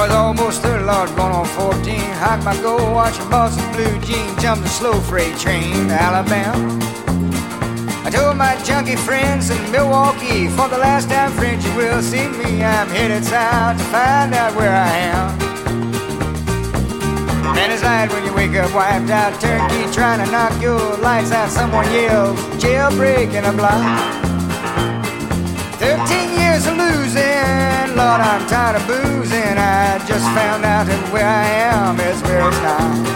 I was almost 30, Lord, going on 14. Hike my gold, watching Boston blue jeans, jump the slow freight train to Alabama. I told my junkie friends in Milwaukee, for the last time, friends, you will see me. I'm headed south to find out where I am. Man, it's light when you wake up, wiped out, turkey, trying to knock your lights out. Someone yells, jailbreak in a block. Thirteen years of losing, Lord, I'm tired of boozing. I just found out that where I am is where it's not.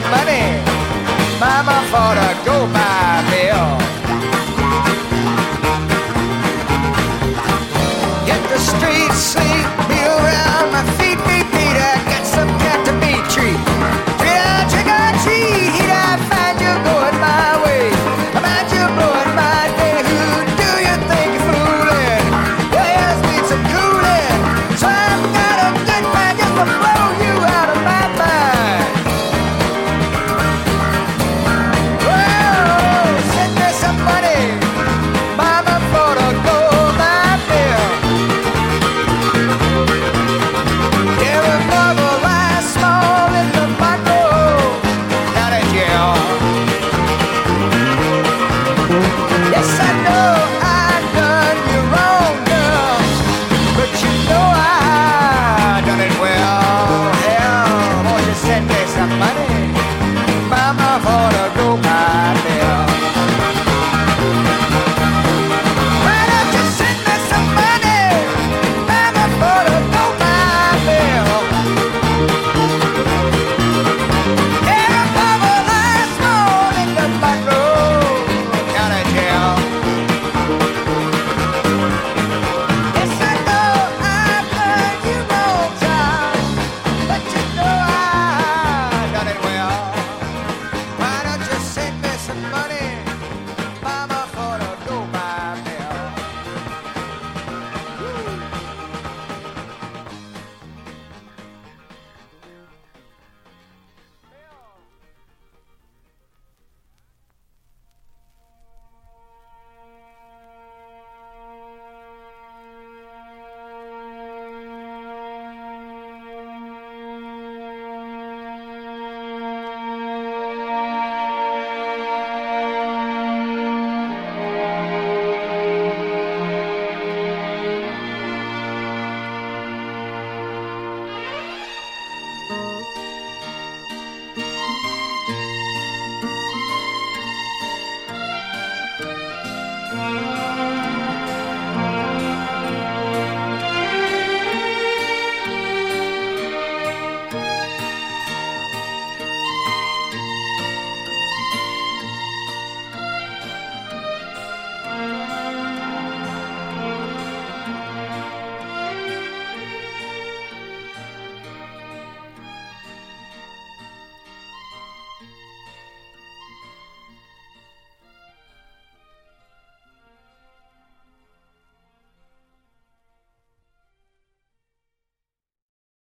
Some money, Mama, for to go my bill? Get the street sleep.